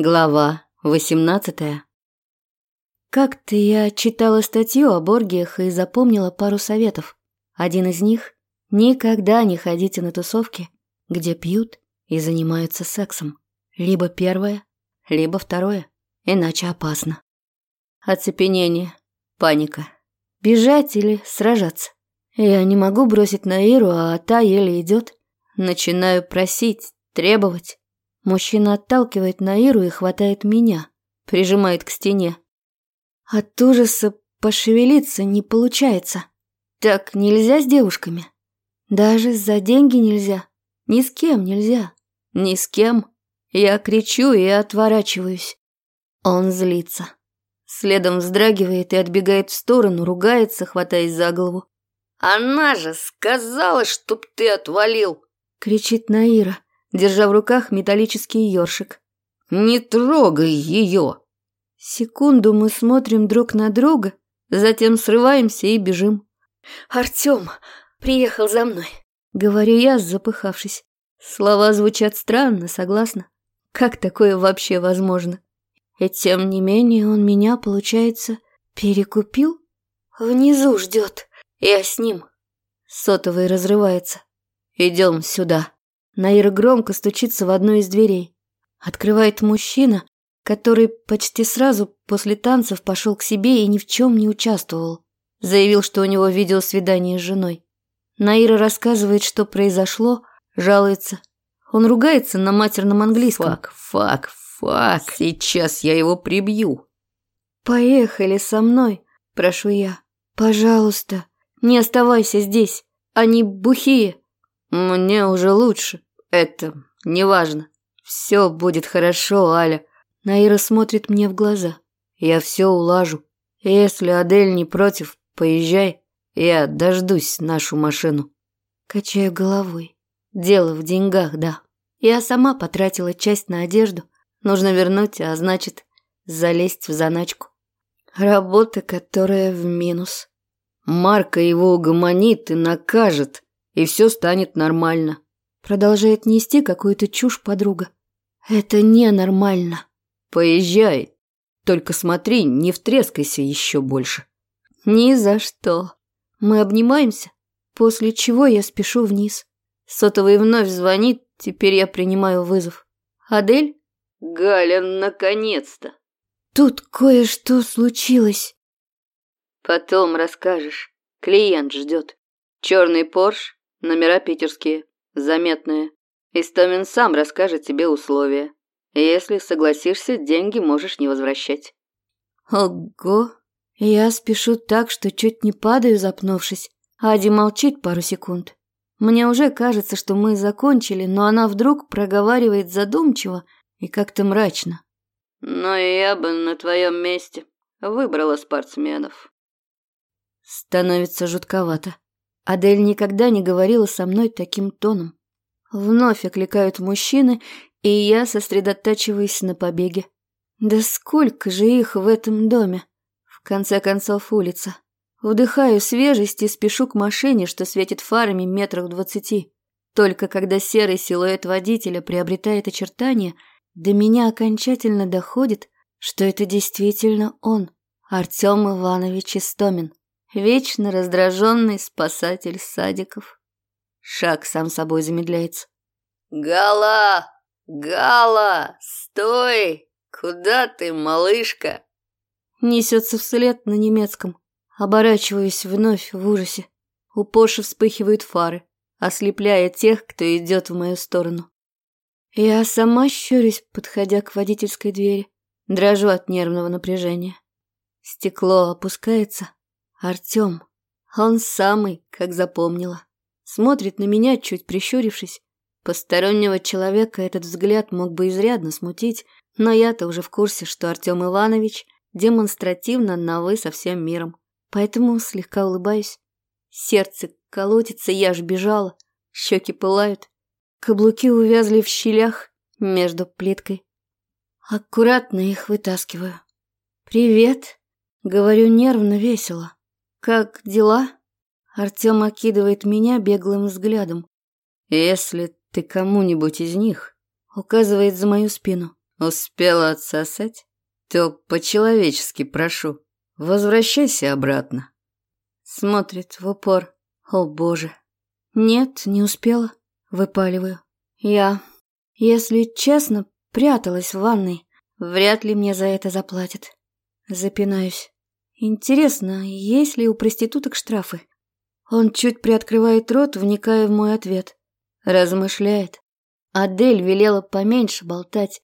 Глава 18 Как-то я читала статью о Боргиях и запомнила пару советов. Один из них – никогда не ходите на тусовки, где пьют и занимаются сексом. Либо первое, либо второе, иначе опасно. Оцепенение, паника. Бежать или сражаться. Я не могу бросить Наиру, а та еле идет. Начинаю просить, требовать. Мужчина отталкивает Наиру и хватает меня, прижимает к стене. От ужаса пошевелиться не получается. Так нельзя с девушками. Даже за деньги нельзя. Ни с кем нельзя. Ни с кем. Я кричу и отворачиваюсь. Он злится. Следом вздрагивает и отбегает в сторону, ругается, хватаясь за голову. «Она же сказала, чтоб ты отвалил!» — кричит Наира держа в руках металлический ёршик. «Не трогай ее!» Секунду мы смотрим друг на друга, затем срываемся и бежим. «Артём приехал за мной», — говорю я, запыхавшись. Слова звучат странно, согласна. Как такое вообще возможно? И тем не менее он меня, получается, перекупил? Внизу ждет. Я с ним. Сотовый разрывается. Идем сюда. Наира громко стучится в одну из дверей. Открывает мужчина, который почти сразу после танцев пошел к себе и ни в чем не участвовал. Заявил, что у него видеосвидание с женой. Наира рассказывает, что произошло, жалуется. Он ругается на матерном английском. «Фак, фак, фак, сейчас я его прибью». «Поехали со мной», – прошу я. «Пожалуйста, не оставайся здесь, они бухие». «Мне уже лучше», это неважно. Все будет хорошо, Аля. Наира смотрит мне в глаза. Я все улажу. Если Адель не против, поезжай. Я дождусь нашу машину. Качаю головой. Дело в деньгах, да. Я сама потратила часть на одежду. Нужно вернуть, а значит, залезть в заначку. Работа, которая в минус. Марка его угомонит и накажет, и все станет нормально. Продолжает нести какую-то чушь подруга. Это ненормально. Поезжай. Только смотри, не втрескайся еще больше. Ни за что. Мы обнимаемся, после чего я спешу вниз. Сотовый вновь звонит, теперь я принимаю вызов. Адель? Галя, наконец-то. Тут кое-что случилось. Потом расскажешь. Клиент ждет. Черный Порш, номера питерские заметное. Истомин сам расскажет тебе условия. Если согласишься, деньги можешь не возвращать. Ого! Я спешу так, что чуть не падаю, запнувшись. Ади молчит пару секунд. Мне уже кажется, что мы закончили, но она вдруг проговаривает задумчиво и как-то мрачно. Но я бы на твоем месте выбрала спортсменов. Становится жутковато. Адель никогда не говорила со мной таким тоном. Вновь окликают мужчины, и я сосредотачиваюсь на побеге. Да сколько же их в этом доме? В конце концов, улица. Вдыхаю свежесть и спешу к машине, что светит фарами метрах двадцати. Только когда серый силуэт водителя приобретает очертания, до меня окончательно доходит, что это действительно он, Артем Иванович Истомин вечно раздраженный спасатель садиков. Шаг сам собой замедляется. «Гала! Гала! Стой! Куда ты, малышка?» Несется вслед на немецком. Оборачиваюсь вновь в ужасе. У Поши вспыхивают фары, ослепляя тех, кто идет в мою сторону. Я сама щурюсь, подходя к водительской двери. Дрожу от нервного напряжения. Стекло опускается, Артём. Он самый, как запомнила. Смотрит на меня, чуть прищурившись. Постороннего человека этот взгляд мог бы изрядно смутить, но я-то уже в курсе, что Артём Иванович демонстративно на «вы» со всем миром. Поэтому слегка улыбаюсь. Сердце колотится, я ж бежала. Щеки пылают. Каблуки увязли в щелях между плиткой. Аккуратно их вытаскиваю. «Привет», — говорю нервно, весело. «Как дела?» Артем окидывает меня беглым взглядом. «Если ты кому-нибудь из них...» Указывает за мою спину. Успела отсосать? То по-человечески прошу. Возвращайся обратно. Смотрит в упор. О, боже. Нет, не успела. Выпаливаю. Я, если честно, пряталась в ванной. Вряд ли мне за это заплатят. Запинаюсь. Интересно, есть ли у проституток штрафы? Он чуть приоткрывает рот, вникая в мой ответ. Размышляет. Адель велела поменьше болтать.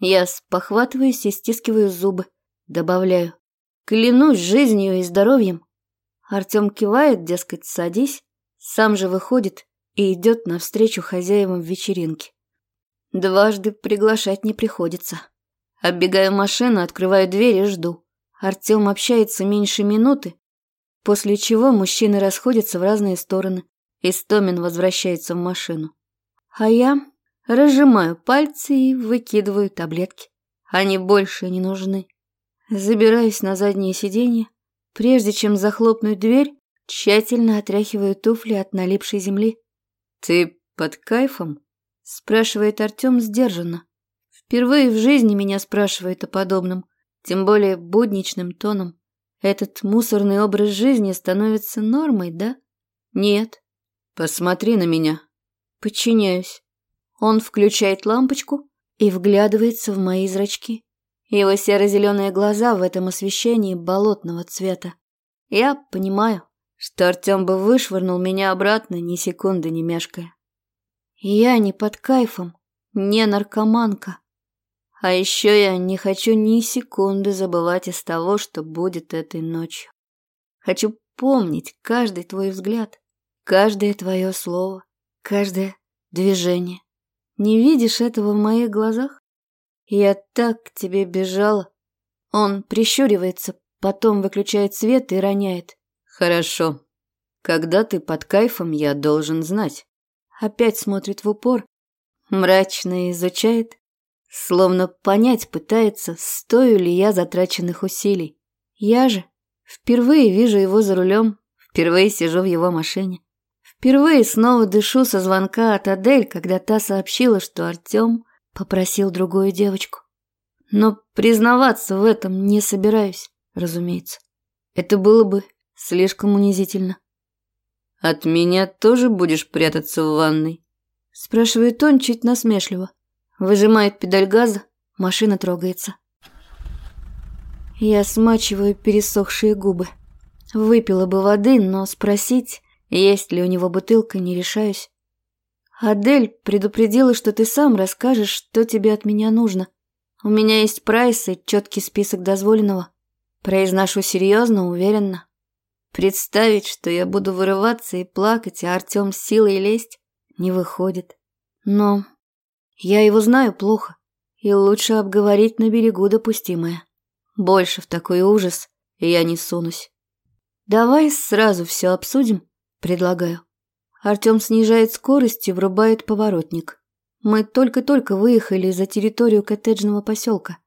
Я спохватываюсь и стискиваю зубы. Добавляю. Клянусь жизнью и здоровьем. Артем кивает, дескать, садись. Сам же выходит и идет навстречу хозяевам вечеринки. Дважды приглашать не приходится. Оббегаю машину, открываю дверь и жду. Артем общается меньше минуты, после чего мужчины расходятся в разные стороны. Истомин возвращается в машину. А я разжимаю пальцы и выкидываю таблетки. Они больше не нужны. Забираюсь на заднее сиденье. Прежде чем захлопнуть дверь, тщательно отряхиваю туфли от налипшей земли. «Ты под кайфом?» – спрашивает Артем сдержанно. Впервые в жизни меня спрашивают о подобном, тем более будничным тоном. Этот мусорный образ жизни становится нормой, да? Нет. Посмотри на меня. Подчиняюсь. Он включает лампочку и вглядывается в мои зрачки. Его серо-зеленые глаза в этом освещении болотного цвета. Я понимаю, что Артем бы вышвырнул меня обратно, ни секунды не мешкая. Я не под кайфом, не наркоманка. А еще я не хочу ни секунды забывать из того, что будет этой ночью. Хочу помнить каждый твой взгляд, каждое твое слово, каждое движение. Не видишь этого в моих глазах? Я так к тебе бежала. Он прищуривается, потом выключает свет и роняет. Хорошо. Когда ты под кайфом, я должен знать. Опять смотрит в упор, мрачно изучает, Словно понять пытается, стою ли я затраченных усилий. Я же впервые вижу его за рулем, впервые сижу в его машине. Впервые снова дышу со звонка от Адель, когда та сообщила, что Артем попросил другую девочку. Но признаваться в этом не собираюсь, разумеется. Это было бы слишком унизительно. «От меня тоже будешь прятаться в ванной?» спрашивает он чуть насмешливо. Выжимает педаль газа, машина трогается. Я смачиваю пересохшие губы. Выпила бы воды, но спросить, есть ли у него бутылка, не решаюсь. Адель предупредила, что ты сам расскажешь, что тебе от меня нужно. У меня есть прайс и четкий список дозволенного. Произношу серьезно, уверенно. Представить, что я буду вырываться и плакать, а Артем силой лезть, не выходит. Но я его знаю плохо, и лучше обговорить на берегу допустимое. Больше в такой ужас я не сунусь. Давай сразу все обсудим, предлагаю. Артем снижает скорость и врубает поворотник. Мы только-только выехали за территорию коттеджного поселка.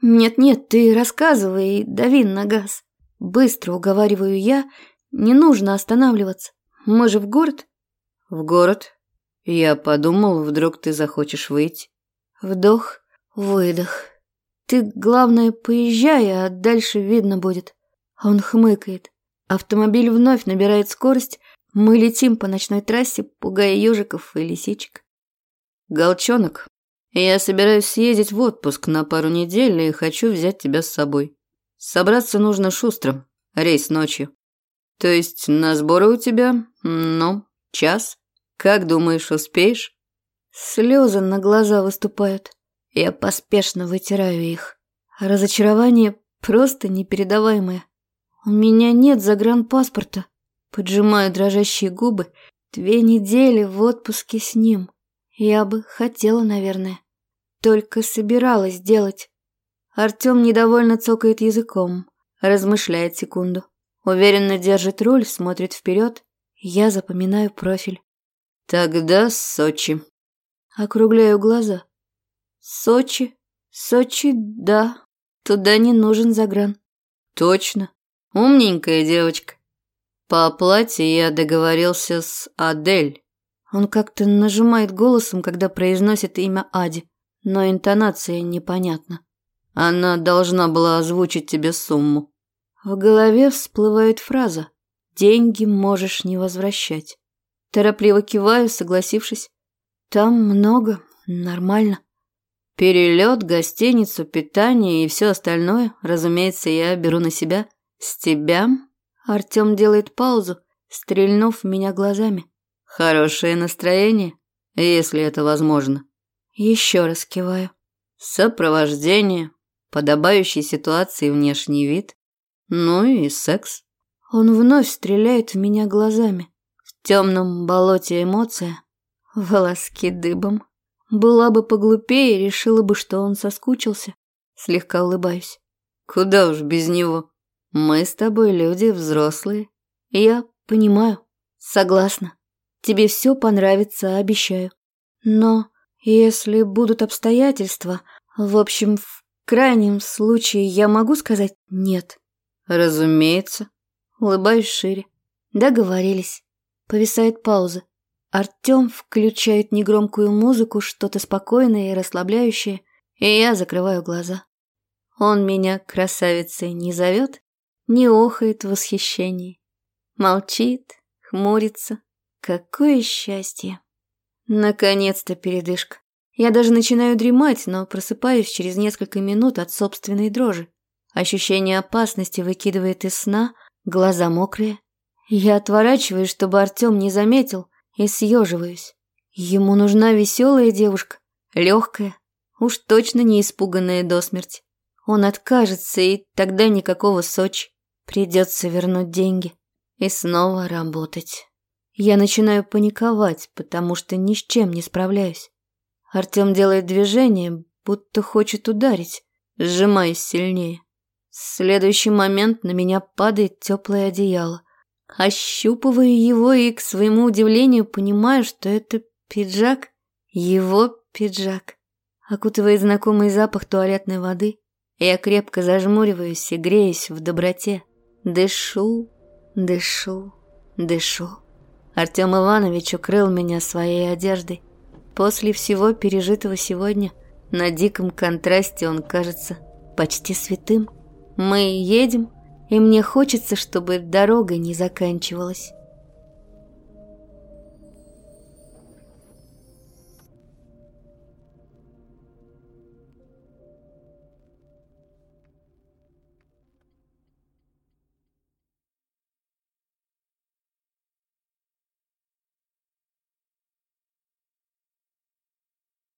Нет-нет, ты рассказывай, дави на газ. Быстро уговариваю я, не нужно останавливаться. Мы же в город. В город, я подумал, вдруг ты захочешь выйти. Вдох, выдох. Ты, главное, поезжай, а дальше видно будет. Он хмыкает. Автомобиль вновь набирает скорость. Мы летим по ночной трассе, пугая ежиков и лисичек. Голчонок, я собираюсь съездить в отпуск на пару недель и хочу взять тебя с собой. Собраться нужно шустро, рейс ночью. То есть на сборы у тебя, ну, час. Как думаешь, успеешь? Слезы на глаза выступают. Я поспешно вытираю их. Разочарование просто непередаваемое. У меня нет загранпаспорта. Поджимаю дрожащие губы. Две недели в отпуске с ним. Я бы хотела, наверное. Только собиралась делать. Артем недовольно цокает языком. Размышляет секунду. Уверенно держит руль, смотрит вперед. Я запоминаю профиль. Тогда Сочи. Округляю глаза. Сочи? Сочи, да. Туда не нужен загран. Точно. Умненькая девочка. По оплате я договорился с Адель. Он как-то нажимает голосом, когда произносит имя Ади. но интонация непонятна. Она должна была озвучить тебе сумму. В голове всплывает фраза «Деньги можешь не возвращать». Торопливо киваю, согласившись. Там много, нормально. Перелет, гостиницу, питание и все остальное, разумеется, я беру на себя. С тебя? Артем делает паузу, стрельнув меня глазами. Хорошее настроение, если это возможно. Еще раз киваю. Сопровождение, подобающий ситуации внешний вид, ну и секс. Он вновь стреляет в меня глазами. Темном болоте эмоция. Волоски дыбом. Была бы поглупее, решила бы, что он соскучился. Слегка улыбаюсь. Куда уж без него. Мы с тобой люди взрослые. Я понимаю. Согласна. Тебе все понравится, обещаю. Но если будут обстоятельства, в общем, в крайнем случае я могу сказать «нет». Разумеется. Улыбаюсь шире. Договорились. Повисает пауза. Артем включает негромкую музыку, что-то спокойное и расслабляющее, и я закрываю глаза. Он меня красавицей не зовет, не охает в восхищении. Молчит, хмурится. Какое счастье! Наконец-то передышка. Я даже начинаю дремать, но просыпаюсь через несколько минут от собственной дрожи. Ощущение опасности выкидывает из сна, глаза мокрые. Я отворачиваюсь, чтобы Артем не заметил, и съеживаюсь. Ему нужна веселая девушка, легкая, уж точно не испуганная до смерти. Он откажется, и тогда никакого Сочи. Придется вернуть деньги и снова работать. Я начинаю паниковать, потому что ни с чем не справляюсь. Артем делает движение, будто хочет ударить, сжимаясь сильнее. В следующий момент на меня падает теплое одеяло. Ощупываю его и, к своему удивлению, понимаю, что это пиджак, его пиджак. Окутывает знакомый запах туалетной воды. Я крепко зажмуриваюсь и греюсь в доброте. Дышу, дышу, дышу. Артем Иванович укрыл меня своей одеждой. После всего пережитого сегодня на диком контрасте он кажется почти святым. Мы едем, и мне хочется, чтобы дорога не заканчивалась.